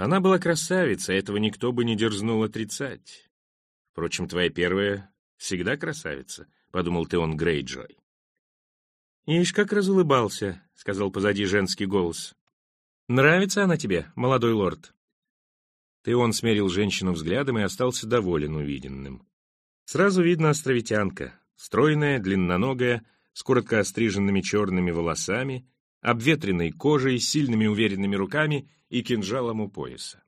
Она была красавица, этого никто бы не дерзнул отрицать. Впрочем, твоя первая всегда красавица, — подумал Теон Грейджой. «Ишь, как разулыбался», — сказал позади женский голос. «Нравится она тебе, молодой лорд?» Теон смерил женщину взглядом и остался доволен увиденным. Сразу видно островитянка, стройная, длинноногая, с коротко остриженными черными волосами, обветренной кожей, сильными уверенными руками и кинжалом у пояса.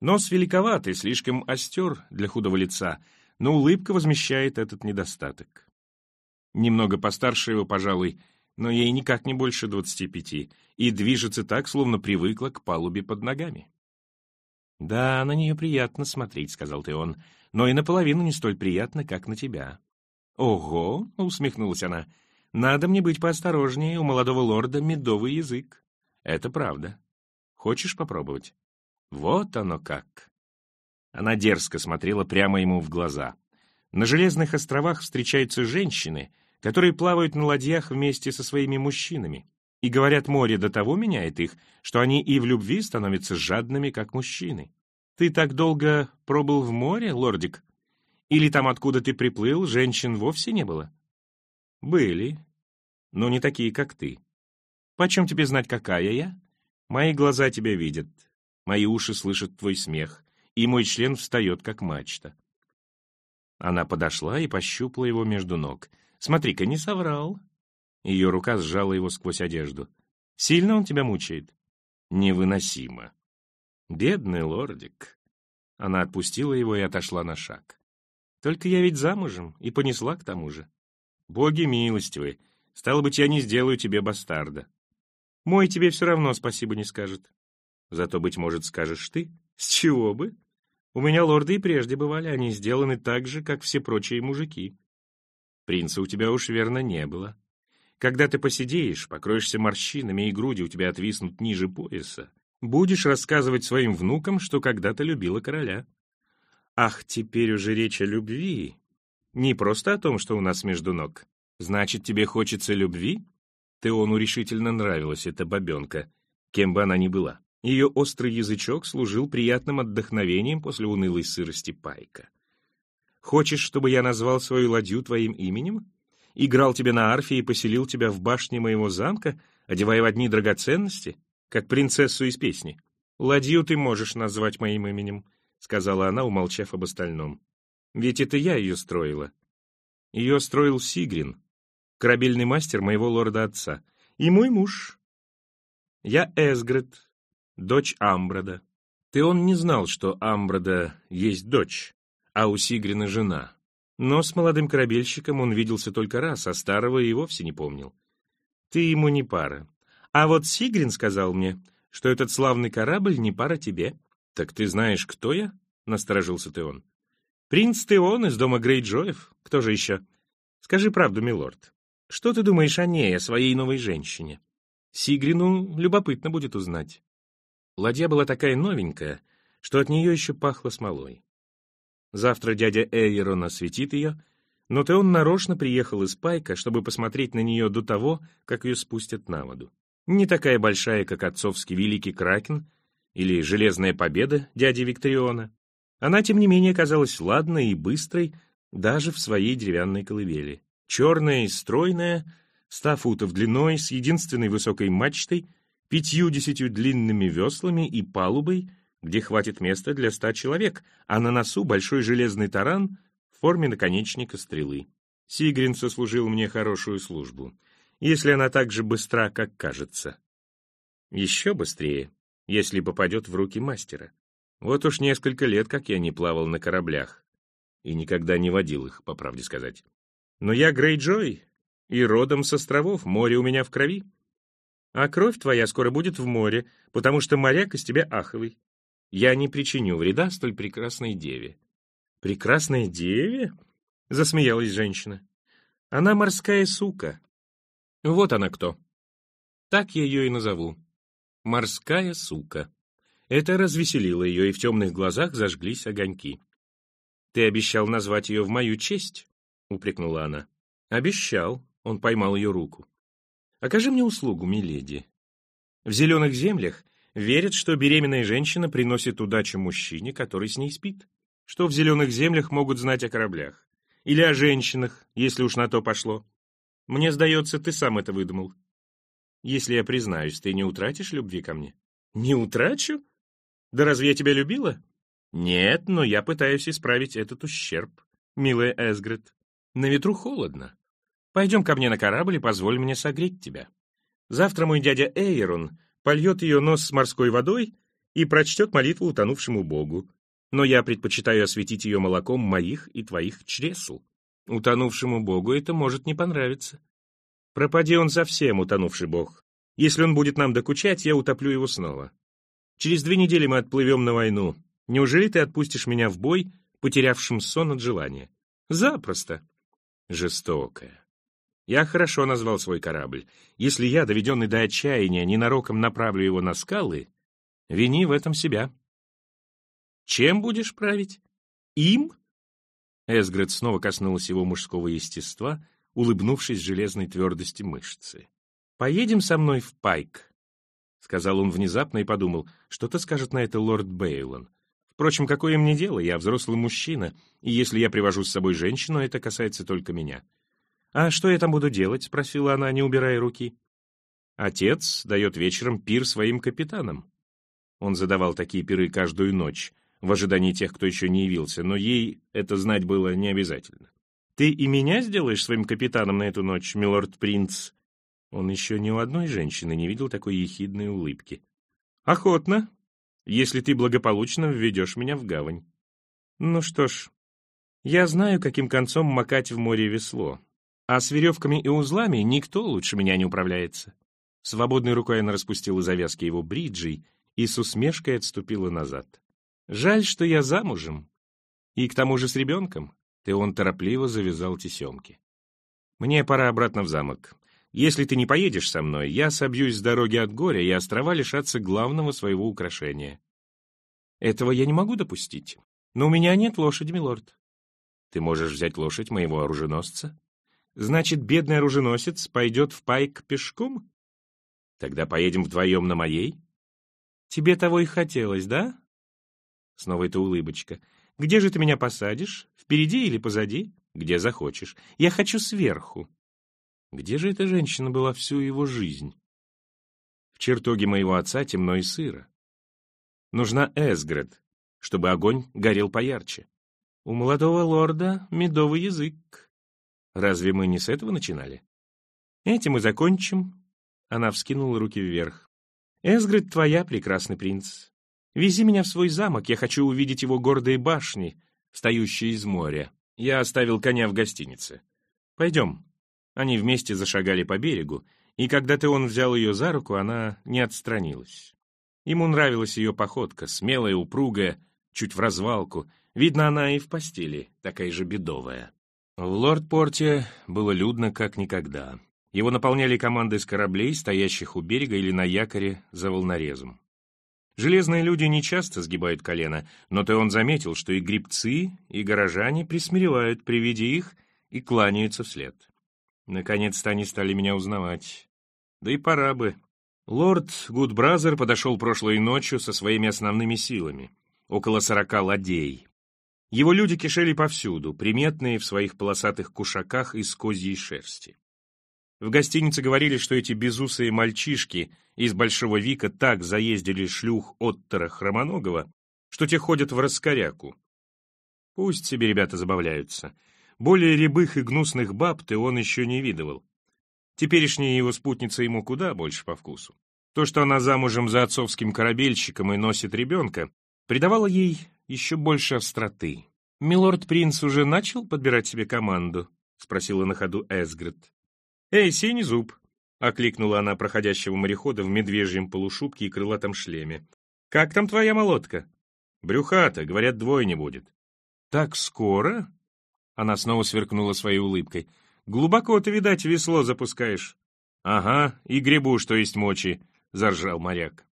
Нос великоватый, слишком остер для худого лица, но улыбка возмещает этот недостаток. Немного постарше его, пожалуй, но ей никак не больше двадцати пяти, и движется так, словно привыкла к палубе под ногами. «Да, на нее приятно смотреть», — сказал ты он, — «но и наполовину не столь приятно, как на тебя». «Ого!» — усмехнулась она. «Надо мне быть поосторожнее, у молодого лорда медовый язык». «Это правда. Хочешь попробовать?» «Вот оно как!» Она дерзко смотрела прямо ему в глаза. На Железных островах встречаются женщины, которые плавают на ладьях вместе со своими мужчинами. И, говорят, море до того меняет их, что они и в любви становятся жадными, как мужчины. Ты так долго пробыл в море, лордик? Или там, откуда ты приплыл, женщин вовсе не было? Были, но не такие, как ты. Почем тебе знать, какая я? Мои глаза тебя видят, мои уши слышат твой смех, и мой член встает, как мачта. Она подошла и пощупала его между ног. «Смотри-ка, не соврал. Ее рука сжала его сквозь одежду. «Сильно он тебя мучает?» «Невыносимо». «Бедный лордик». Она отпустила его и отошла на шаг. «Только я ведь замужем и понесла к тому же. Боги милостивы, стало быть, я не сделаю тебе бастарда. Мой тебе все равно спасибо не скажет. Зато, быть может, скажешь ты. С чего бы? У меня лорды и прежде бывали, они сделаны так же, как все прочие мужики. Принца у тебя уж верно не было. Когда ты посидеешь, покроешься морщинами и груди у тебя отвиснут ниже пояса, будешь рассказывать своим внукам, что когда-то любила короля. Ах, теперь уже речь о любви. Не просто о том, что у нас между ног. Значит, тебе хочется любви? Теону решительно нравилась эта бабенка, кем бы она ни была. Ее острый язычок служил приятным отдохновением после унылой сырости пайка. «Хочешь, чтобы я назвал свою ладью твоим именем? играл тебе на арфе и поселил тебя в башне моего замка, одевая в одни драгоценности, как принцессу из песни. Ладью ты можешь назвать моим именем, — сказала она, умолчав об остальном. Ведь это я ее строила. Ее строил Сигрин, корабельный мастер моего лорда-отца, и мой муж. Я Эсгрет, дочь Амброда. Ты он не знал, что Амброда есть дочь, а у Сигрина жена. Но с молодым корабельщиком он виделся только раз, а старого и вовсе не помнил. Ты ему не пара. А вот Сигрин сказал мне, что этот славный корабль не пара тебе. Так ты знаешь, кто я? Насторожился ты он. Принц Теон из дома Грейджоев. Кто же еще? Скажи правду, милорд. Что ты думаешь о ней, о своей новой женщине? Сигрину любопытно будет узнать. Ладья была такая новенькая, что от нее еще пахло смолой. Завтра дядя Эйрон осветит ее, но ты он нарочно приехал из Пайка, чтобы посмотреть на нее до того, как ее спустят на воду. Не такая большая, как отцовский великий Кракен или Железная Победа дяди Викториона. Она, тем не менее, казалась ладной и быстрой даже в своей деревянной колыбели. Черная и стройная, ста футов длиной, с единственной высокой мачтой, пятью-десятью длинными веслами и палубой — где хватит места для ста человек, а на носу большой железный таран в форме наконечника стрелы. Сигрин сослужил мне хорошую службу, если она так же быстра, как кажется. Еще быстрее, если попадет в руки мастера. Вот уж несколько лет, как я не плавал на кораблях. И никогда не водил их, по правде сказать. Но я Грейджой, и родом с островов, море у меня в крови. А кровь твоя скоро будет в море, потому что моряк из тебя аховый. Я не причиню вреда столь прекрасной деве». «Прекрасной деве?» — засмеялась женщина. «Она морская сука. Вот она кто. Так я ее и назову. Морская сука». Это развеселило ее, и в темных глазах зажглись огоньки. «Ты обещал назвать ее в мою честь?» — упрекнула она. «Обещал». Он поймал ее руку. «Окажи мне услугу, миледи. В зеленых землях Верят, что беременная женщина приносит удачу мужчине, который с ней спит. Что в зеленых землях могут знать о кораблях. Или о женщинах, если уж на то пошло. Мне сдается, ты сам это выдумал. Если я признаюсь, ты не утратишь любви ко мне? Не утрачу? Да разве я тебя любила? Нет, но я пытаюсь исправить этот ущерб, милая Эсгрет. На ветру холодно. Пойдем ко мне на корабль и позволь мне согреть тебя. Завтра мой дядя Эйрон польет ее нос с морской водой и прочтет молитву утонувшему богу. Но я предпочитаю осветить ее молоком моих и твоих чресл. Утонувшему богу это может не понравиться. Пропади он совсем, утонувший бог. Если он будет нам докучать, я утоплю его снова. Через две недели мы отплывем на войну. Неужели ты отпустишь меня в бой, потерявшим сон от желания? Запросто. Жестокая. Я хорошо назвал свой корабль. Если я, доведенный до отчаяния, ненароком направлю его на скалы, вини в этом себя. Чем будешь править? Им? Эсгрет снова коснулась его мужского естества, улыбнувшись железной твердости мышцы. «Поедем со мной в Пайк», — сказал он внезапно и подумал, что-то скажет на это лорд Бейлон. Впрочем, какое мне дело, я взрослый мужчина, и если я привожу с собой женщину, это касается только меня. «А что я там буду делать?» — спросила она, не убирая руки. Отец дает вечером пир своим капитанам. Он задавал такие пиры каждую ночь, в ожидании тех, кто еще не явился, но ей это знать было не обязательно. «Ты и меня сделаешь своим капитаном на эту ночь, милорд-принц?» Он еще ни у одной женщины не видел такой ехидной улыбки. «Охотно если ты благополучно введешь меня в гавань. Ну что ж, я знаю, каким концом макать в море весло, а с веревками и узлами никто лучше меня не управляется. Свободной рукой она распустила завязки его бриджей и с усмешкой отступила назад. Жаль, что я замужем. И к тому же с ребенком. Ты он торопливо завязал тесемки. Мне пора обратно в замок. Если ты не поедешь со мной, я собьюсь с дороги от горя, и острова лишатся главного своего украшения. Этого я не могу допустить. Но у меня нет лошади, милорд. Ты можешь взять лошадь моего оруженосца? Значит, бедный оруженосец пойдет в пайк пешком? Тогда поедем вдвоем на моей? Тебе того и хотелось, да? Снова эта улыбочка. Где же ты меня посадишь? Впереди или позади? Где захочешь. Я хочу сверху. Где же эта женщина была всю его жизнь? В чертоге моего отца темно и сыро. Нужна Эсгрет, чтобы огонь горел поярче. У молодого лорда медовый язык. Разве мы не с этого начинали? Этим мы закончим. Она вскинула руки вверх. Эсгрет твоя, прекрасный принц. Вези меня в свой замок, я хочу увидеть его гордые башни, встающие из моря. Я оставил коня в гостинице. Пойдем, они вместе зашагали по берегу, и когда Теон взял ее за руку, она не отстранилась. Ему нравилась ее походка, смелая, упругая, чуть в развалку. Видно, она и в постели, такая же бедовая. В Лорд-Порте было людно, как никогда. Его наполняли команды с кораблей, стоящих у берега или на якоре за волнорезом. Железные люди не часто сгибают колено, но Теон заметил, что и грибцы, и горожане присмиревают при виде их и кланяются вслед. Наконец-то они стали меня узнавать. Да и пора бы. Лорд Гудбразер подошел прошлой ночью со своими основными силами. Около сорока ладей. Его люди кишели повсюду, приметные в своих полосатых кушаках из козьей шерсти. В гостинице говорили, что эти безусые мальчишки из Большого Вика так заездили шлюх Оттера Хромоногова, что те ходят в раскоряку. Пусть себе ребята забавляются. Более рябых и гнусных баб ты он еще не видывал. Теперешняя его спутница ему куда больше по вкусу. То, что она замужем за отцовским корабельщиком и носит ребенка, придавало ей еще больше остроты. «Милорд-принц уже начал подбирать себе команду?» — спросила на ходу Эсгрет. «Эй, синий зуб!» — окликнула она проходящего морехода в медвежьем полушубке и крылатом шлеме. «Как там твоя молотка?» «Брюхата, говорят, двое не будет». «Так скоро?» Она снова сверкнула своей улыбкой. «Глубоко ты, видать, весло запускаешь». «Ага, и грибу, что есть мочи», — заржал моряк.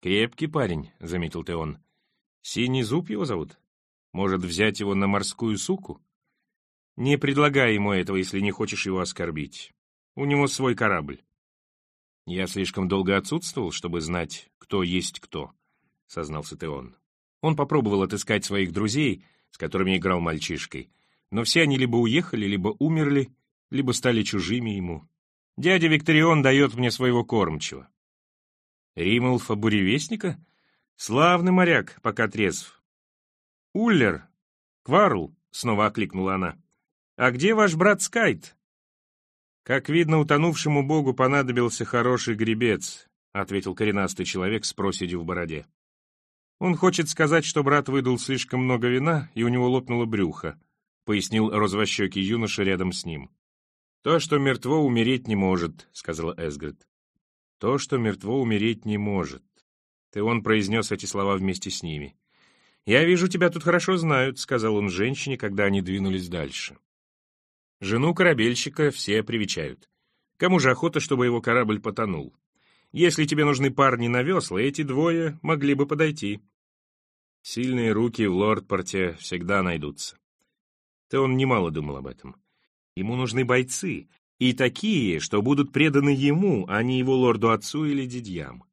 «Крепкий парень», — заметил Теон. «Синий зуб его зовут? Может, взять его на морскую суку?» «Не предлагай ему этого, если не хочешь его оскорбить. У него свой корабль». «Я слишком долго отсутствовал, чтобы знать, кто есть кто», — сознался Теон. Он попробовал отыскать своих друзей, с которыми играл мальчишкой, но все они либо уехали, либо умерли, либо стали чужими ему. Дядя Викторион дает мне своего кормчего. Римулфа буревестника? Славный моряк, пока трезв. Уллер, Кварл, снова окликнула она. А где ваш брат Скайт? Как видно, утонувшему богу понадобился хороший гребец, ответил коренастый человек с проседью в бороде. Он хочет сказать, что брат выдал слишком много вина, и у него лопнуло брюхо, пояснил розовощекий юноша рядом с ним. «То, что мертво, умереть не может», — сказала Эсгрид. «То, что мертво, умереть не может». Ты он произнес эти слова вместе с ними. «Я вижу, тебя тут хорошо знают», — сказал он женщине, когда они двинулись дальше. Жену корабельщика все привечают. Кому же охота, чтобы его корабль потонул? Если тебе нужны парни на весла, эти двое могли бы подойти. Сильные руки в лордпорте всегда найдутся. Ты он немало думал об этом. Ему нужны бойцы, и такие, что будут преданы ему, а не его лорду-отцу или дядьям.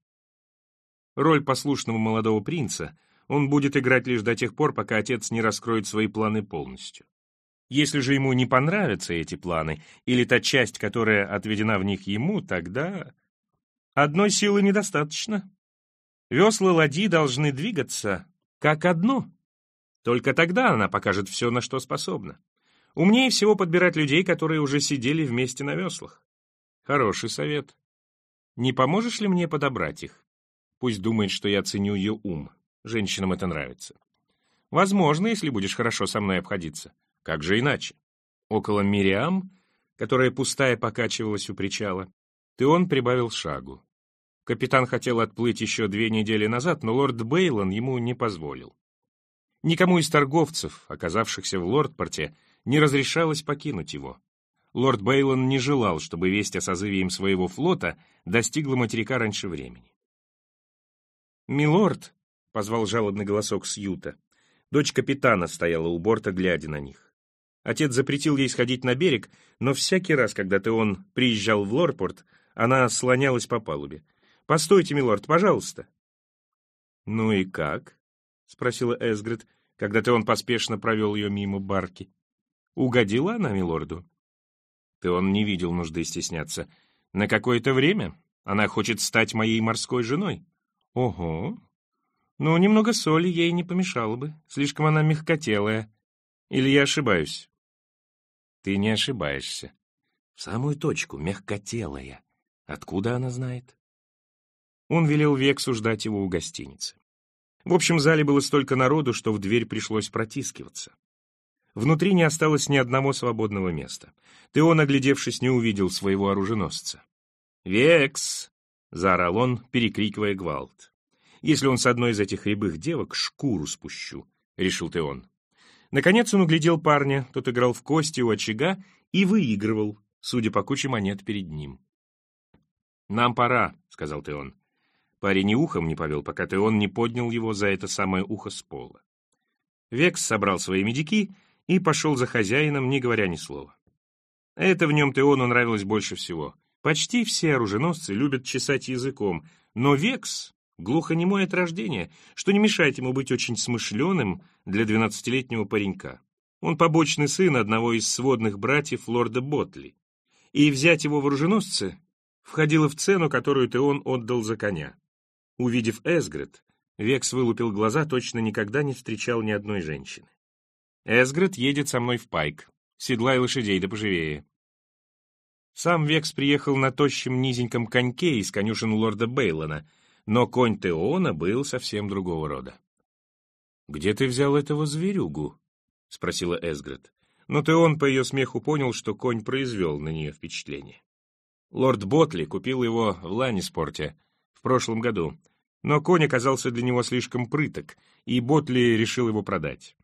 Роль послушного молодого принца он будет играть лишь до тех пор, пока отец не раскроет свои планы полностью. Если же ему не понравятся эти планы, или та часть, которая отведена в них ему, тогда Одной силы недостаточно. Весла ладьи должны двигаться как одно. Только тогда она покажет все, на что способна. Умнее всего подбирать людей, которые уже сидели вместе на веслах. Хороший совет. Не поможешь ли мне подобрать их? Пусть думает, что я ценю ее ум. Женщинам это нравится. Возможно, если будешь хорошо со мной обходиться. Как же иначе? Около Мириам, которая пустая покачивалась у причала, ты он прибавил шагу. Капитан хотел отплыть еще две недели назад, но лорд Бейлон ему не позволил. Никому из торговцев, оказавшихся в лордпорте, не разрешалось покинуть его. Лорд Бейлон не желал, чтобы весть о созыве им своего флота достигла материка раньше времени. «Милорд», — позвал жалобный голосок Сьюта, дочь капитана стояла у борта, глядя на них. Отец запретил ей сходить на берег, но всякий раз, когда ты он приезжал в Лорпорт, она слонялась по палубе. «Постойте, милорд, пожалуйста». «Ну и как?» — спросила Эсгрид, когда ты он поспешно провел ее мимо барки. «Угодила она милорду?» Ты он не видел нужды стесняться. «На какое-то время она хочет стать моей морской женой». «Ого! Ну, немного соли ей не помешало бы. Слишком она мягкотелая. Или я ошибаюсь?» «Ты не ошибаешься. В самую точку, мягкотелая. Откуда она знает?» Он велел Вексу ждать его у гостиницы. В общем зале было столько народу, что в дверь пришлось протискиваться. Внутри не осталось ни одного свободного места. Теон, оглядевшись, не увидел своего оруженосца. «Векс!» — заорал он, перекрикивая гвалт. «Если он с одной из этих рябых девок, шкуру спущу», — решил Теон. Наконец он углядел парня, тот играл в кости у очага и выигрывал, судя по куче монет перед ним. «Нам пора», — сказал Теон. Парень и ухом не повел, пока ты он не поднял его за это самое ухо с пола. Векс собрал свои медики и пошел за хозяином, не говоря ни слова. Это в нем Теону нравилось больше всего. Почти все оруженосцы любят чесать языком, но Векс глухонемой от рождения, что не мешает ему быть очень смышленым для двенадцатилетнего паренька. Он побочный сын одного из сводных братьев лорда Ботли. И взять его в оруженосцы входило в цену, которую Теон отдал за коня. Увидев Эсгрет, Векс вылупил глаза, точно никогда не встречал ни одной женщины. Эсгрет едет со мной в пайк. Седлай лошадей, да поживее. Сам Векс приехал на тощем низеньком коньке из конюшен лорда Бейлона, но конь Теона был совсем другого рода. «Где ты взял этого зверюгу?» — спросила Эсгрет. Но Теон по ее смеху понял, что конь произвел на нее впечатление. Лорд Ботли купил его в Ланиспорте, прошлом году, но конь оказался для него слишком прыток, и Ботли решил его продать.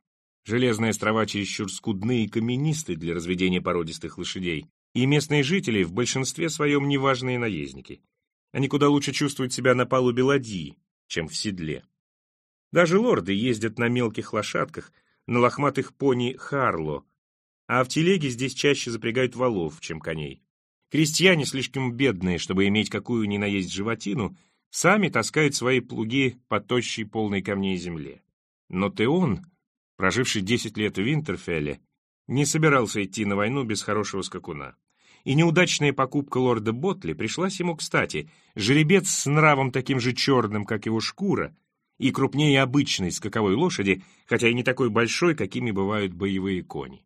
Железные острова чересчур скудны и каменисты для разведения породистых лошадей, и местные жители в большинстве своем неважные наездники. Они куда лучше чувствуют себя на палубе ладьи, чем в седле. Даже лорды ездят на мелких лошадках, на лохматых пони Харло, а в телеге здесь чаще запрягают валов, чем коней. Крестьяне, слишком бедные, чтобы иметь какую ни наесть животину, сами таскают свои плуги по тощей полной камней земле. Но Теон, проживший десять лет в Винтерфелле, не собирался идти на войну без хорошего скакуна. И неудачная покупка лорда Ботли пришлась ему кстати. Жеребец с нравом таким же черным, как его шкура, и крупнее обычной скаковой лошади, хотя и не такой большой, какими бывают боевые кони.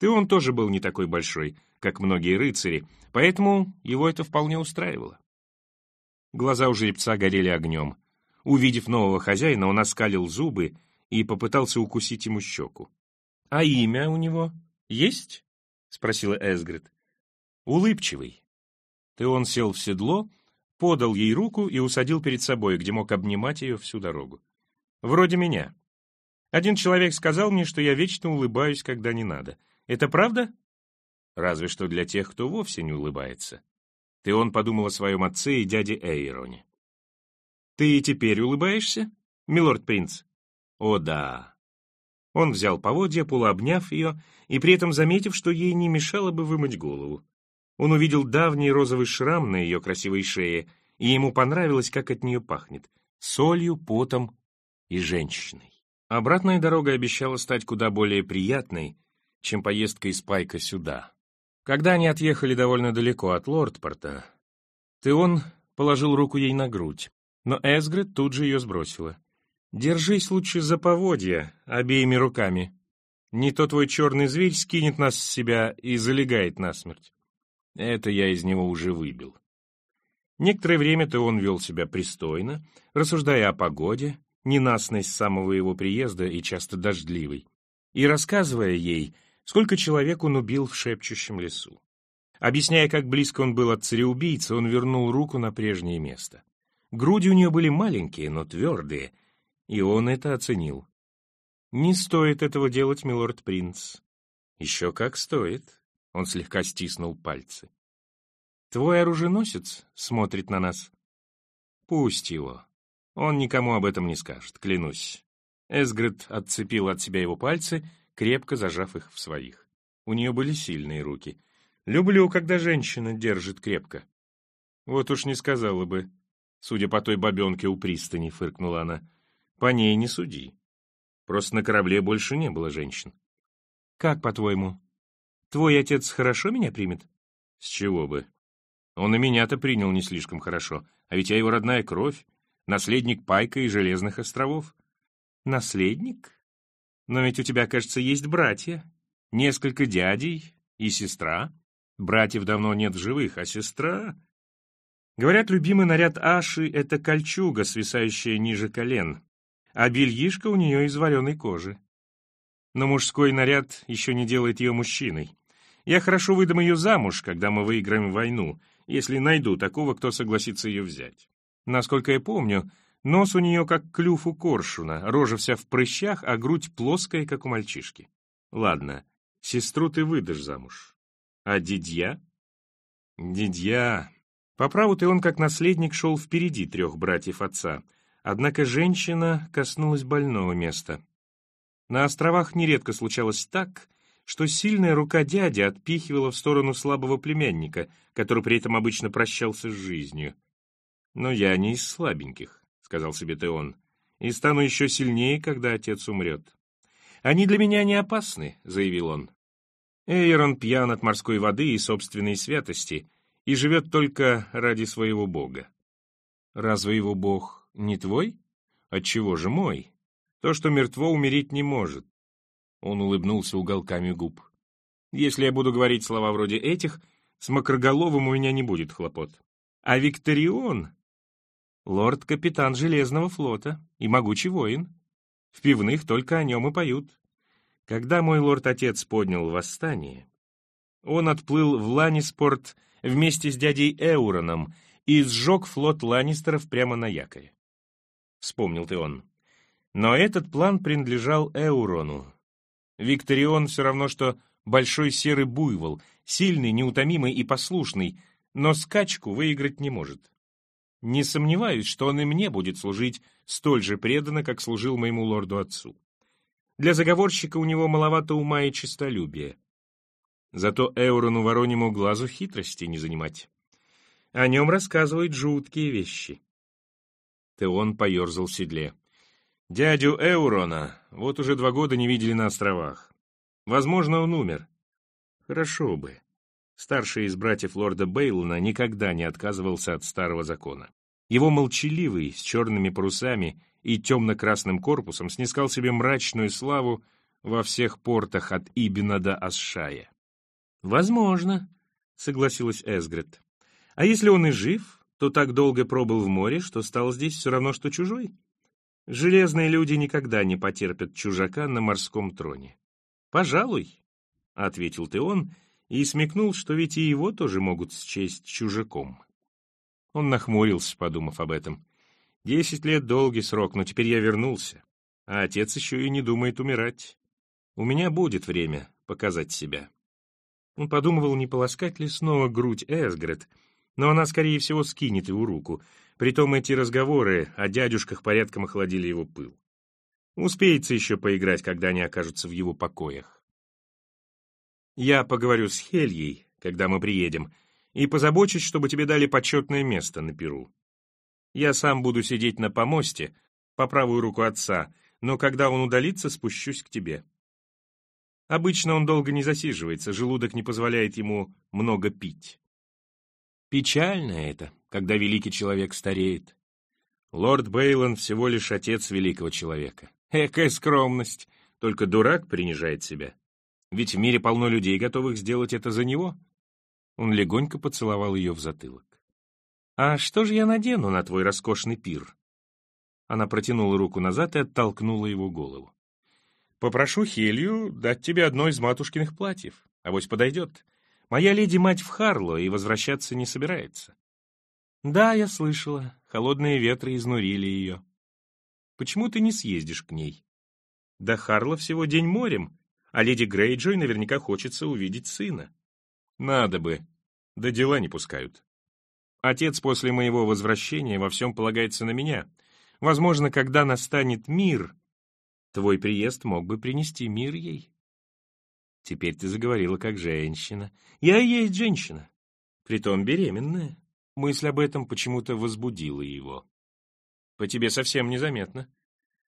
Теон тоже был не такой большой, как многие рыцари, поэтому его это вполне устраивало. Глаза у жеребца горели огнем. Увидев нового хозяина, он оскалил зубы и попытался укусить ему щеку. — А имя у него есть? — спросила Эсгрид. — Улыбчивый. Теон сел в седло, подал ей руку и усадил перед собой, где мог обнимать ее всю дорогу. Вроде меня. Один человек сказал мне, что я вечно улыбаюсь, когда не надо. Это правда? Разве что для тех, кто вовсе не улыбается. Ты он подумал о своем отце и дяде Эйроне. Ты и теперь улыбаешься, милорд-принц? О, да. Он взял поводья, полуобняв ее, и при этом заметив, что ей не мешало бы вымыть голову. Он увидел давний розовый шрам на ее красивой шее, и ему понравилось, как от нее пахнет — солью, потом и женщиной. Обратная дорога обещала стать куда более приятной, чем поездка из Пайка сюда. Когда они отъехали довольно далеко от Лордпорта, Теон положил руку ей на грудь, но Эсгрид тут же ее сбросила. «Держись лучше за поводья обеими руками. Не то твой черный зверь скинет нас с себя и залегает насмерть». Это я из него уже выбил. Некоторое время Теон вел себя пристойно, рассуждая о погоде, ненастной с самого его приезда и часто дождливой, и рассказывая ей, сколько человек он убил в шепчущем лесу. Объясняя, как близко он был от цареубийцы, он вернул руку на прежнее место. Груди у нее были маленькие, но твердые, и он это оценил. «Не стоит этого делать, милорд-принц». «Еще как стоит», — он слегка стиснул пальцы. «Твой оруженосец смотрит на нас». «Пусть его. Он никому об этом не скажет, клянусь». Эсгрид отцепил от себя его пальцы крепко зажав их в своих. У нее были сильные руки. «Люблю, когда женщина держит крепко». «Вот уж не сказала бы», судя по той бабенке у пристани, фыркнула она. «По ней не суди. Просто на корабле больше не было женщин». «Как, по-твоему, твой отец хорошо меня примет?» «С чего бы? Он и меня-то принял не слишком хорошо, а ведь я его родная кровь, наследник Пайка и Железных островов». «Наследник?» Но ведь у тебя, кажется, есть братья, несколько дядей и сестра. Братьев давно нет в живых, а сестра... Говорят, любимый наряд Аши — это кольчуга, свисающая ниже колен, а бельишка у нее из вареной кожи. Но мужской наряд еще не делает ее мужчиной. Я хорошо выдам ее замуж, когда мы выиграем войну, если найду такого, кто согласится ее взять. Насколько я помню, Нос у нее как клюв у коршуна, рожа вся в прыщах, а грудь плоская, как у мальчишки. Ладно, сестру ты выдашь замуж. А дидья? Дидья. По праву-то он как наследник шел впереди трех братьев отца, однако женщина коснулась больного места. На островах нередко случалось так, что сильная рука дяди отпихивала в сторону слабого племянника, который при этом обычно прощался с жизнью. Но я не из слабеньких сказал себе Теон, и стану еще сильнее, когда отец умрет. Они для меня не опасны, заявил он. Эйрон пьян от морской воды и собственной святости и живет только ради своего бога. Разве его бог не твой? Отчего же мой? То, что мертво, умереть не может. Он улыбнулся уголками губ. Если я буду говорить слова вроде этих, с Макроголовым у меня не будет хлопот. А Викторион Лорд-капитан Железного флота и могучий воин. В пивных только о нем и поют. Когда мой лорд-отец поднял восстание, он отплыл в Ланниспорт вместе с дядей Эуроном и сжег флот Ланнистеров прямо на якоре. Вспомнил ты он. Но этот план принадлежал Эурону. Викторион все равно, что большой серый буйвол, сильный, неутомимый и послушный, но скачку выиграть не может. Не сомневаюсь, что он и мне будет служить столь же преданно, как служил моему лорду-отцу. Для заговорщика у него маловато ума и честолюбия. Зато Эурону Воронему глазу хитрости не занимать. О нем рассказывают жуткие вещи. Теон поерзал в седле. Дядю Эурона вот уже два года не видели на островах. Возможно, он умер. Хорошо бы. Старший из братьев лорда Бейлона никогда не отказывался от старого закона. Его молчаливый, с черными парусами и темно-красным корпусом снискал себе мрачную славу во всех портах от Ибина до Асшая. «Возможно», — согласилась Эсгрет. «А если он и жив, то так долго пробыл в море, что стал здесь все равно, что чужой?» Железные люди никогда не потерпят чужака на морском троне. «Пожалуй», — ответил Теон и смекнул, что ведь и его тоже могут счесть чужаком. Он нахмурился, подумав об этом. «Десять лет — долгий срок, но теперь я вернулся, а отец еще и не думает умирать. У меня будет время показать себя». Он подумывал, не полоскать ли снова грудь Эсгрет, но она, скорее всего, скинет его руку, Притом эти разговоры о дядюшках порядком охладили его пыл. Успеется еще поиграть, когда они окажутся в его покоях. Я поговорю с Хельей, когда мы приедем, и позабочусь, чтобы тебе дали почетное место на Перу. Я сам буду сидеть на помосте, по правую руку отца, но когда он удалится, спущусь к тебе. Обычно он долго не засиживается, желудок не позволяет ему много пить. Печально это, когда великий человек стареет. Лорд Бейлон всего лишь отец великого человека. Экая скромность, только дурак принижает себя. Ведь в мире полно людей, готовых сделать это за него. Он легонько поцеловал ее в затылок. «А что же я надену на твой роскошный пир?» Она протянула руку назад и оттолкнула его голову. «Попрошу Хелью дать тебе одно из матушкиных платьев. Авось подойдет. Моя леди-мать в Харло и возвращаться не собирается. Да, я слышала, холодные ветры изнурили ее. Почему ты не съездишь к ней? До Харла всего день морем, а леди Грейджой наверняка хочется увидеть сына. Надо бы, да дела не пускают. Отец после моего возвращения во всем полагается на меня. Возможно, когда настанет мир, твой приезд мог бы принести мир ей. Теперь ты заговорила как женщина. Я и есть женщина. Притом беременная. Мысль об этом почему-то возбудила его. По тебе совсем незаметно.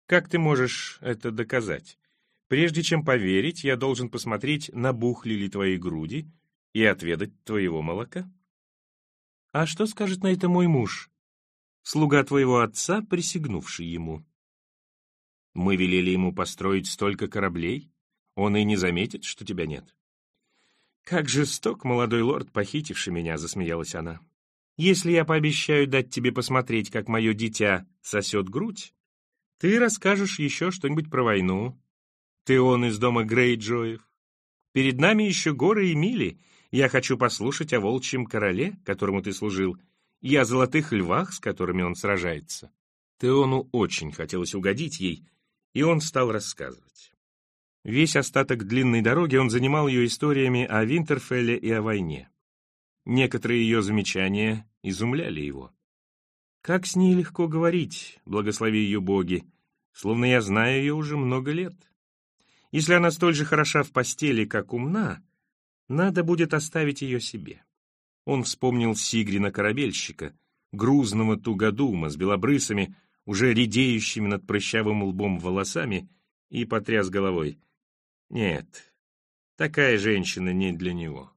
Как ты можешь это доказать? Прежде чем поверить, я должен посмотреть, набухли ли твои груди и отведать твоего молока. А что скажет на это мой муж? Слуга твоего отца, присягнувший ему. Мы велели ему построить столько кораблей, он и не заметит, что тебя нет. «Как жесток молодой лорд, похитивший меня», — засмеялась она. «Если я пообещаю дать тебе посмотреть, как мое дитя сосет грудь, ты расскажешь еще что-нибудь про войну. Ты он из дома Грейджоев. Перед нами еще горы и мили. Я хочу послушать о волчьем короле, которому ты служил, и о золотых львах, с которыми он сражается». Теону очень хотелось угодить ей, и он стал рассказывать. Весь остаток длинной дороги он занимал ее историями о Винтерфелле и о войне. Некоторые ее замечания изумляли его. «Как с ней легко говорить, благослови ее боги, словно я знаю ее уже много лет. Если она столь же хороша в постели, как умна, надо будет оставить ее себе». Он вспомнил Сигрина-корабельщика, грузного тугодума с белобрысами, уже редеющими над прыщавым лбом волосами, и потряс головой. Нет, такая женщина не для него.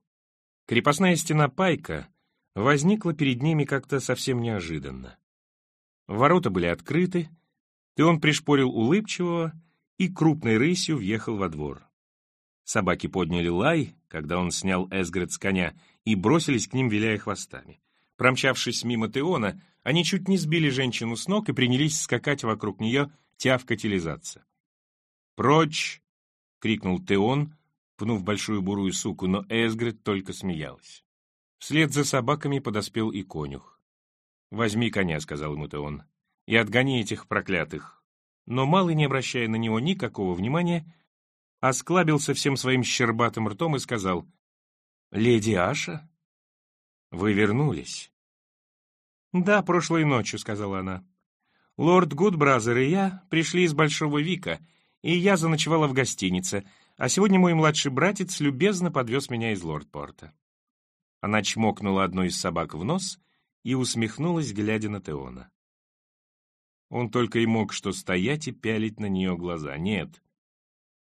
Крепостная стена Пайка возникла перед ними как-то совсем неожиданно. Ворота были открыты, и он пришпорил улыбчивого и крупной рысью въехал во двор. Собаки подняли лай, когда он снял Эсгрет с коня, и бросились к ним, виляя хвостами. Промчавшись мимо Теона, они чуть не сбили женщину с ног и принялись скакать вокруг нее, тявкать и лизаться. «Прочь!» крикнул Теон, пнув большую бурую суку, но Эсгрид только смеялась. Вслед за собаками подоспел и конюх. «Возьми коня», — сказал ему Теон, — «и отгони этих проклятых». Но Малый, не обращая на него никакого внимания, осклабился всем своим щербатым ртом и сказал, «Леди Аша, вы вернулись». «Да, прошлой ночью», — сказала она. «Лорд Гудбразер и я пришли из Большого Вика, и я заночевала в гостинице. а сегодня мой младший братец любезно подвез меня из Лордпорта». Она чмокнула одну из собак в нос и усмехнулась, глядя на Теона. Он только и мог что стоять и пялить на нее глаза. Нет,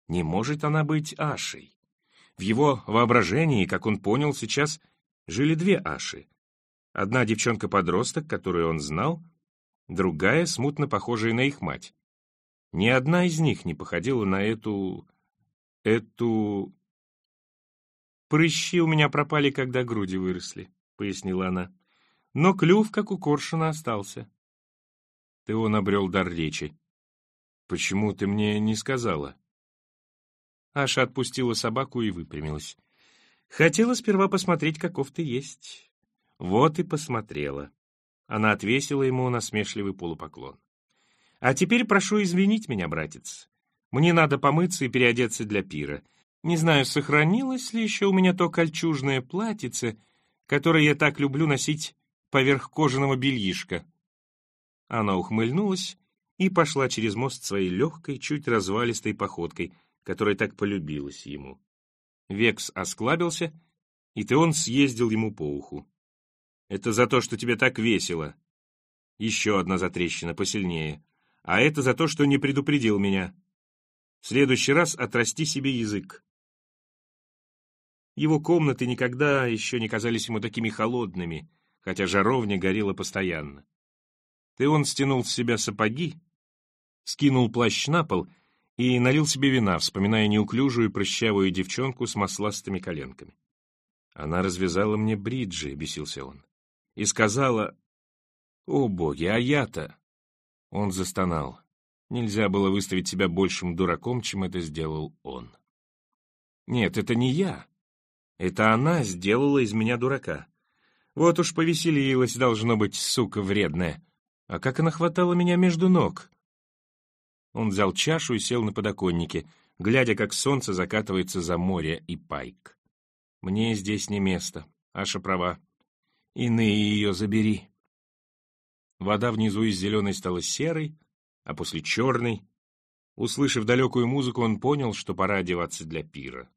не может она быть Ашей. В его воображении, как он понял сейчас, жили две Аши. Одна девчонка-подросток, которую он знал, другая, смутно похожая на их мать. Ни одна из них не походила на эту... эту... «Прыщи у меня пропали, когда груди выросли», — пояснила она. «Но клюв, как у коршуна, остался». Ты он обрел дар речи. «Почему ты мне не сказала?» Аша отпустила собаку и выпрямилась. «Хотела сперва посмотреть, каков ты есть». Вот и посмотрела. Она отвесила ему насмешливый полупоклон. «А теперь прошу извинить меня, братец. Мне надо помыться и переодеться для пира. Не знаю, сохранилось ли еще у меня то кольчужное платьице, которое я так люблю носить поверх кожаного бельишка». Она ухмыльнулась и пошла через мост своей легкой, чуть развалистой походкой, которая так полюбилась ему. Векс осклабился, и Теон съездил ему по уху. Это за то, что тебе так весело. Еще одна затрещина, посильнее. А это за то, что не предупредил меня. В следующий раз отрасти себе язык. Его комнаты никогда еще не казались ему такими холодными, хотя жаровня горела постоянно. Ты он стянул с себя сапоги, скинул плащ на пол и налил себе вина, вспоминая неуклюжую прыщавую девчонку с масластыми коленками. Она развязала мне бриджи, бесился он и сказала, «О, боги, а я-то...» Он застонал. Нельзя было выставить себя большим дураком, чем это сделал он. Нет, это не я. Это она сделала из меня дурака. Вот уж повеселилась, должно быть, сука вредная. А как она хватала меня между ног? Он взял чашу и сел на подоконнике, глядя, как солнце закатывается за море и пайк. Мне здесь не место. Аша права иные ее забери. Вода внизу из зеленой стала серой, а после черной. Услышав далекую музыку, он понял, что пора одеваться для пира.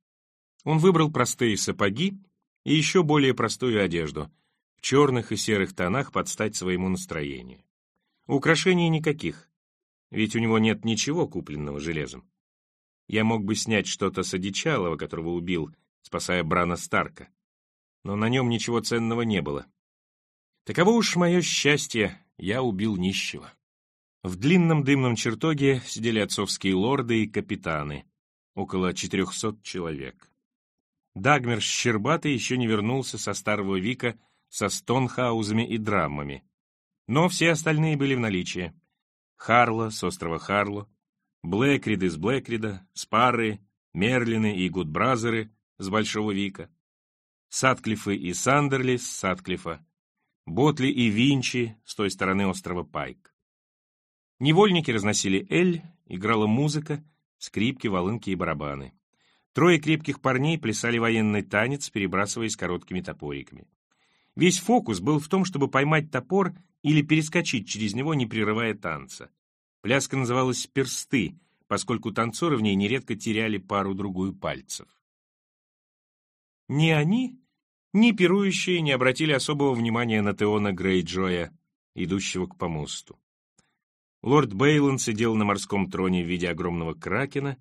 Он выбрал простые сапоги и еще более простую одежду, в черных и серых тонах под стать своему настроению. Украшений никаких, ведь у него нет ничего купленного железом. Я мог бы снять что-то с одичалого, которого убил, спасая Брана Старка но на нем ничего ценного не было. Таково уж мое счастье, я убил нищего. В длинном дымном чертоге сидели отцовские лорды и капитаны, около четырехсот человек. Дагмер Щербатый еще не вернулся со Старого Вика со стонхаузами и драмами. Но все остальные были в наличии. Харло с острова Харло, Блэкрид из Блэкрида, Спары, Мерлины и Гудбразеры с Большого Вика, Садклифы и Сандерли с Садклифа, Ботли и Винчи с той стороны острова Пайк. Невольники разносили эль, играла музыка, скрипки, волынки и барабаны. Трое крепких парней плясали военный танец, перебрасываясь короткими топориками. Весь фокус был в том, чтобы поймать топор или перескочить через него, не прерывая танца. Пляска называлась «персты», поскольку танцоры в ней нередко теряли пару-другую пальцев. Ни они, ни пирующие не обратили особого внимания на Теона Грейджоя, идущего к помосту. Лорд Бейлон сидел на морском троне в виде огромного кракена,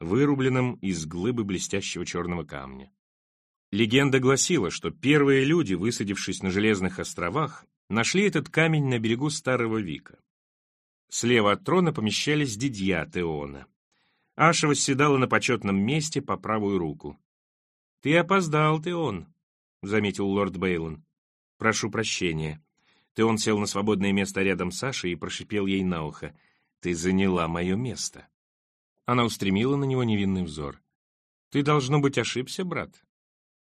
вырубленном из глыбы блестящего черного камня. Легенда гласила, что первые люди, высадившись на Железных островах, нашли этот камень на берегу Старого Вика. Слева от трона помещались дидья Теона. Аша восседала на почетном месте по правую руку. «Ты опоздал, Теон», — заметил лорд Бейлон. «Прошу прощения». Теон сел на свободное место рядом с Сашей и прошипел ей на ухо. «Ты заняла мое место». Она устремила на него невинный взор. «Ты, должно быть, ошибся, брат.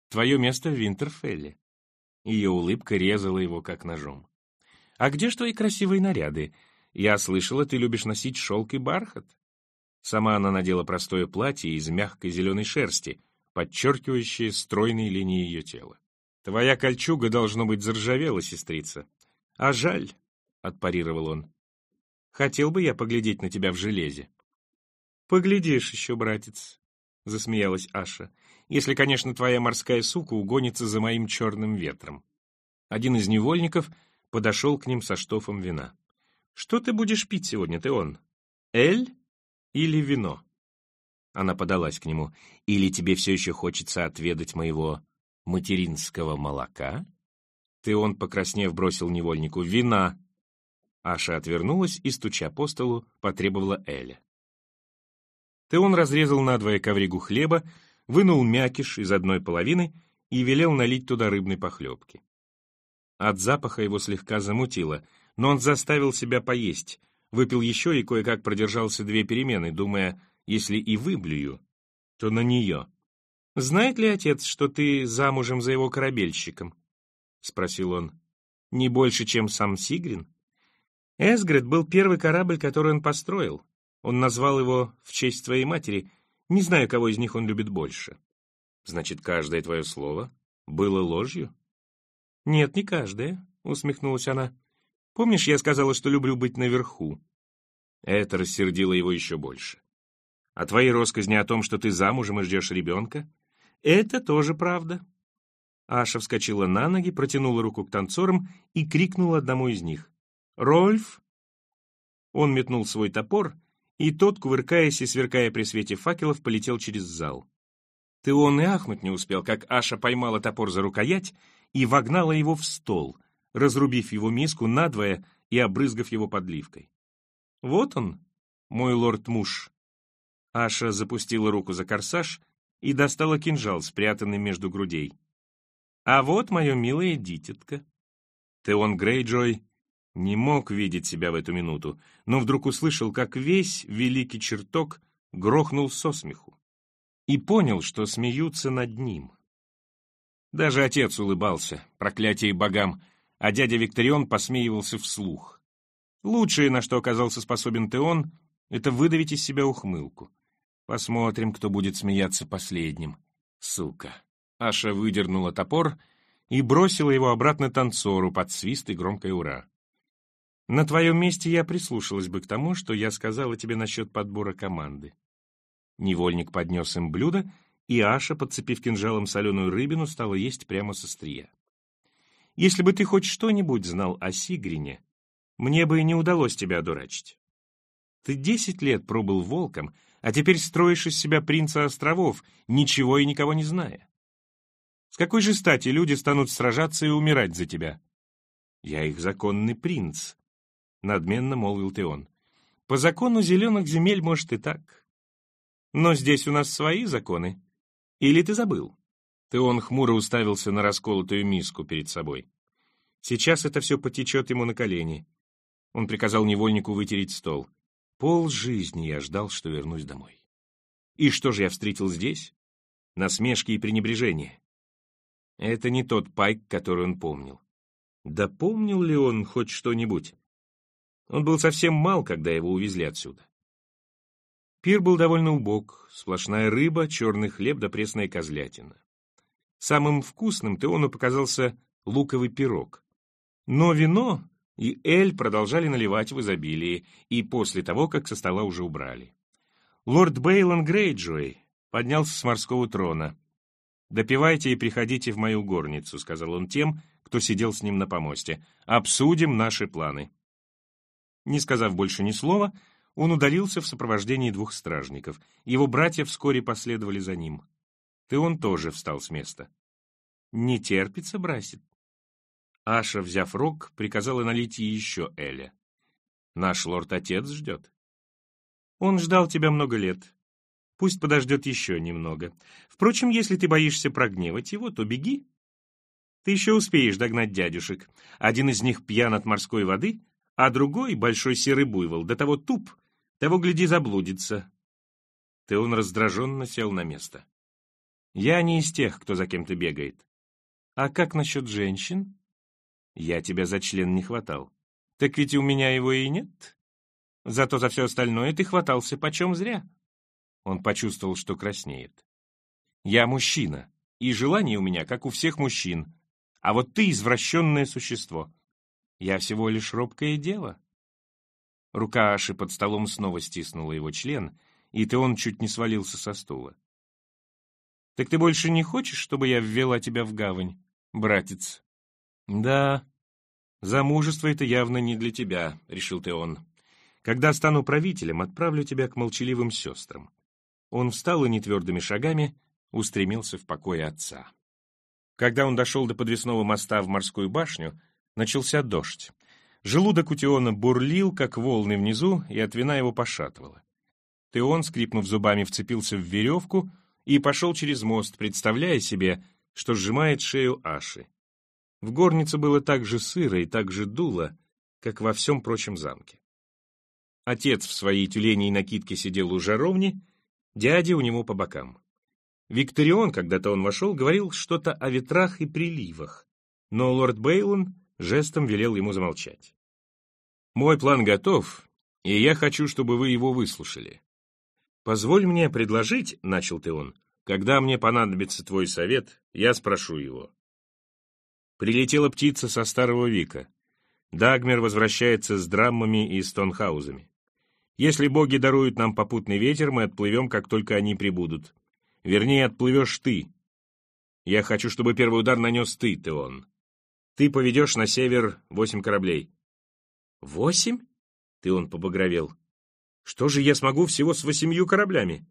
Твое место в Винтерфелле». Ее улыбка резала его, как ножом. «А где ж твои красивые наряды? Я слышала, ты любишь носить шелк и бархат». Сама она надела простое платье из мягкой зеленой шерсти, подчеркивающие стройные линии ее тела. «Твоя кольчуга, должно быть, заржавела, сестрица». «А жаль», — отпарировал он. «Хотел бы я поглядеть на тебя в железе». «Поглядишь еще, братец. — засмеялась Аша. «Если, конечно, твоя морская сука угонится за моим черным ветром». Один из невольников подошел к ним со штофом вина. «Что ты будешь пить сегодня, ты он? Эль или вино?» Она подалась к нему. «Или тебе все еще хочется отведать моего материнского молока?» Ты он, покраснев, бросил невольнику. «Вина!» Аша отвернулась и, стуча по столу, потребовала Эля. Теон разрезал надвое ковригу хлеба, вынул мякиш из одной половины и велел налить туда рыбной похлебки. От запаха его слегка замутило, но он заставил себя поесть, выпил еще и кое-как продержался две перемены, думая, если и выблюю, то на нее. «Знает ли отец, что ты замужем за его корабельщиком?» — спросил он. «Не больше, чем сам Сигрин?» Эсгрид был первый корабль, который он построил. Он назвал его в честь твоей матери. Не знаю, кого из них он любит больше. Значит, каждое твое слово было ложью? Нет, не каждое, усмехнулась она. Помнишь, я сказала, что люблю быть наверху? Это рассердило его еще больше. А твои россказни о том, что ты замужем и ждешь ребенка? Это тоже правда. Аша вскочила на ноги, протянула руку к танцорам и крикнула одному из них. «Рольф!» Он метнул свой топор, и тот, кувыркаясь и сверкая при свете факелов, полетел через зал. Ты он и ахнуть не успел, как Аша поймала топор за рукоять и вогнала его в стол, разрубив его миску надвое и обрызгав его подливкой. «Вот он, мой лорд-муж!» Аша запустила руку за корсаж и достала кинжал, спрятанный между грудей. «А вот мое милое дитятко!» Теон Грейджой не мог видеть себя в эту минуту, но вдруг услышал, как весь великий чертог грохнул со смеху и понял, что смеются над ним. Даже отец улыбался, проклятие богам, а дядя Викторион посмеивался вслух. Лучшее, на что оказался способен Теон, это выдавить из себя ухмылку. Посмотрим, кто будет смеяться последним. Сука. Аша выдернула топор и бросила его обратно танцору под свист и громкое «Ура!». На твоем месте я прислушалась бы к тому, что я сказала тебе насчет подбора команды. Невольник поднес им блюдо, и Аша, подцепив кинжалом соленую рыбину, стала есть прямо со стрия. Если бы ты хоть что-нибудь знал о Сигрине, мне бы и не удалось тебя одурачить. Ты десять лет пробыл волком, а теперь строишь из себя принца островов, ничего и никого не зная. С какой же стати люди станут сражаться и умирать за тебя? Я их законный принц, — надменно молвил Теон. «По закону зеленых земель, может, и так. Но здесь у нас свои законы. Или ты забыл?» Теон хмуро уставился на расколотую миску перед собой. «Сейчас это все потечет ему на колени». Он приказал невольнику вытереть стол. Пол жизни я ждал, что вернусь домой. И что же я встретил здесь? Насмешки и пренебрежение. Это не тот Пайк, который он помнил. Да помнил ли он хоть что-нибудь? Он был совсем мал, когда его увезли отсюда. Пир был довольно убог, сплошная рыба, черный хлеб да пресная козлятина. Самым вкусным Теону показался луковый пирог. Но вино и эль продолжали наливать в изобилии, и после того, как со стола уже убрали. Лорд Бейлон Грейджуэй поднялся с морского трона. «Допивайте и приходите в мою горницу», — сказал он тем, кто сидел с ним на помосте. «Обсудим наши планы». Не сказав больше ни слова, он удалился в сопровождении двух стражников. Его братья вскоре последовали за ним. Ты он тоже встал с места. «Не терпится, брасит?» Аша, взяв рог, приказала налить еще Эля. «Наш лорд-отец ждет». «Он ждал тебя много лет. Пусть подождет еще немного. Впрочем, если ты боишься прогневать его, то беги. Ты еще успеешь догнать дядюшек. Один из них пьян от морской воды, а другой, большой серый буйвол, до того туп, того, гляди, заблудится. Ты он раздраженно сел на место. Я не из тех, кто за кем-то бегает. А как насчет женщин? Я тебя за член не хватал. Так ведь у меня его и нет. Зато за все остальное ты хватался почем зря. Он почувствовал, что краснеет. Я мужчина, и желание у меня, как у всех мужчин. А вот ты извращенное существо. Я всего лишь робкое дело. Рука Аши под столом снова стиснула его член, и ты он чуть не свалился со стула. Так ты больше не хочешь, чтобы я ввела тебя в гавань, братец? Да, замужество это явно не для тебя, решил Теон. Когда стану правителем, отправлю тебя к молчаливым сестрам. Он встал и нетвердыми шагами устремился в покой отца. Когда он дошел до подвесного моста в морскую башню, начался дождь. Желудок у Теона бурлил, как волны внизу, и от вина его пошатывало. Теон, скрипнув зубами, вцепился в веревку и пошел через мост, представляя себе, что сжимает шею Аши. В горнице было так же сыро и так же дуло, как во всем прочем замке. Отец в своей тюленей накидке сидел у жаровни, дядя у него по бокам. Викторион, когда-то он вошел, говорил что-то о ветрах и приливах, но лорд Бейлон жестом велел ему замолчать. «Мой план готов, и я хочу, чтобы вы его выслушали. «Позволь мне предложить», — начал ты он, — «когда мне понадобится твой совет, я спрошу его». Прилетела птица со Старого Вика. Дагмер возвращается с драмами и стонхаузами. Если боги даруют нам попутный ветер, мы отплывем, как только они прибудут. Вернее, отплывешь ты. Я хочу, чтобы первый удар нанес ты, Теон. Ты поведешь на север восемь кораблей. Восемь? Теон побагровел. Что же я смогу всего с восемью кораблями?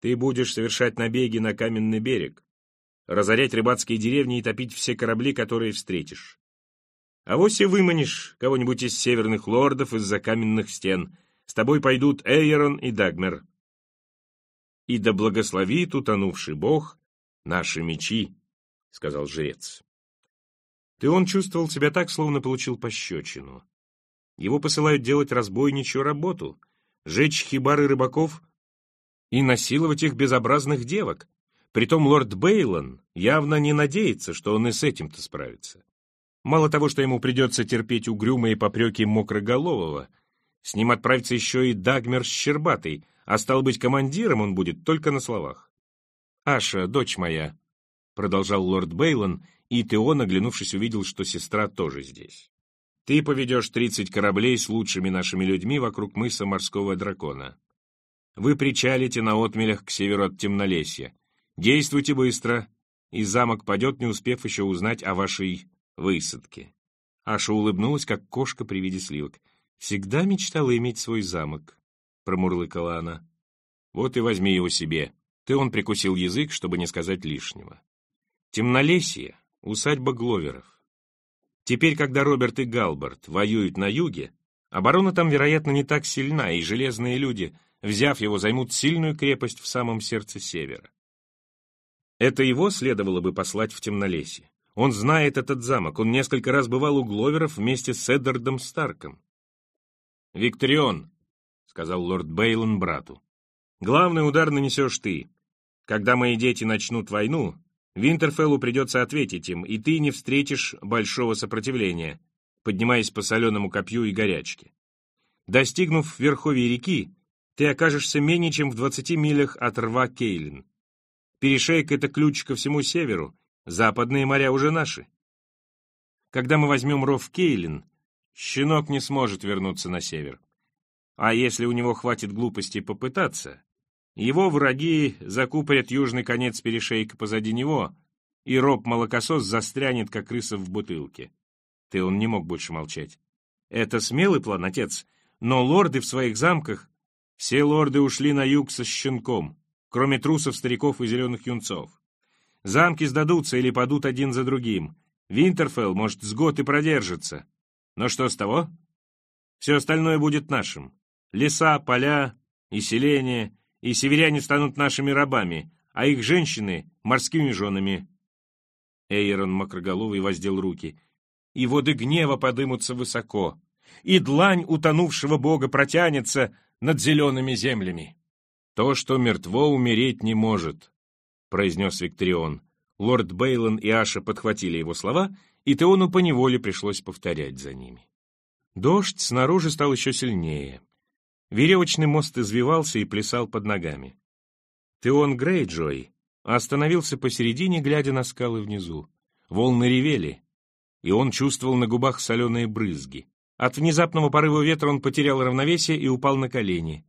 Ты будешь совершать набеги на каменный берег, разорять рыбацкие деревни и топить все корабли, которые встретишь. А и выманишь кого-нибудь из северных лордов из-за каменных стен. С тобой пойдут Эйрон и Дагмер. И да благословит утонувший бог наши мечи, — сказал жрец. Ты он чувствовал себя так, словно получил пощечину. Его посылают делать разбойничью работу, жечь хибары рыбаков и насиловать их безобразных девок. Притом лорд Бейлон явно не надеется, что он и с этим-то справится. Мало того, что ему придется терпеть угрюмые попреки мокроголового, с ним отправится еще и Дагмер Щербатый, а стал быть, командиром он будет только на словах. «Аша, дочь моя», — продолжал лорд Бейлон, и Теон, оглянувшись, увидел, что сестра тоже здесь. Ты поведешь тридцать кораблей с лучшими нашими людьми вокруг мыса морского дракона. Вы причалите на отмелях к северу от Темнолесья. Действуйте быстро, и замок падет, не успев еще узнать о вашей высадке». Аша улыбнулась, как кошка при виде сливок. «Всегда мечтала иметь свой замок», — промурлыкала она. «Вот и возьми его себе». Ты он прикусил язык, чтобы не сказать лишнего. Темнолесье — усадьба Гловеров. Теперь, когда Роберт и Галберт воюют на юге, оборона там, вероятно, не так сильна, и железные люди, взяв его, займут сильную крепость в самом сердце севера. Это его следовало бы послать в темнолесье. Он знает этот замок, он несколько раз бывал у Гловеров вместе с Эддардом Старком. «Викторион», — сказал лорд Бейлон брату, — «главный удар нанесешь ты. Когда мои дети начнут войну, Винтерфеллу придется ответить им, и ты не встретишь большого сопротивления, поднимаясь по соленому копью и горячке. Достигнув верховья реки, ты окажешься менее чем в 20 милях от рва Кейлин. Перешейк — это ключ ко всему северу, западные моря уже наши. Когда мы возьмем ров Кейлин, щенок не сможет вернуться на север. А если у него хватит глупости попытаться, его враги закупорят южный конец перешейка позади него, и роб-молокосос застрянет, как крыса в бутылке. Ты он не мог больше молчать. Это смелый план, отец, но лорды в своих замках... Все лорды ушли на юг со щенком, кроме трусов, стариков и зеленых юнцов. Замки сдадутся или падут один за другим. Винтерфелл, может, с год и продержится. Но что с того? Все остальное будет нашим. Леса, поля и селения, и северяне станут нашими рабами, а их женщины — морскими женами». Эйрон Макроголовый воздел руки. «И воды гнева подымутся высоко, и длань утонувшего бога протянется над зелеными землями». «То, что мертво, умереть не может», — произнес Викторион. Лорд Бейлон и Аша подхватили его слова, и Теону поневоле пришлось повторять за ними. Дождь снаружи стал еще сильнее. Веревочный мост извивался и плясал под ногами. Теон Грейджой остановился посередине, глядя на скалы внизу. Волны ревели, и он чувствовал на губах соленые брызги. От внезапного порыва ветра он потерял равновесие и упал на колени.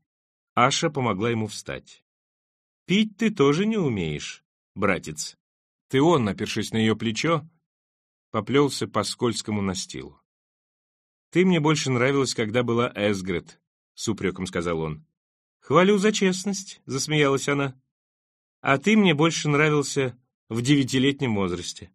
Аша помогла ему встать. «Пить ты тоже не умеешь», братец. Ты он, опершись на ее плечо, поплелся по скользкому настилу. «Ты мне больше нравилась, когда была Эсгрет», — с упреком сказал он. «Хвалю за честность», — засмеялась она. «А ты мне больше нравился в девятилетнем возрасте».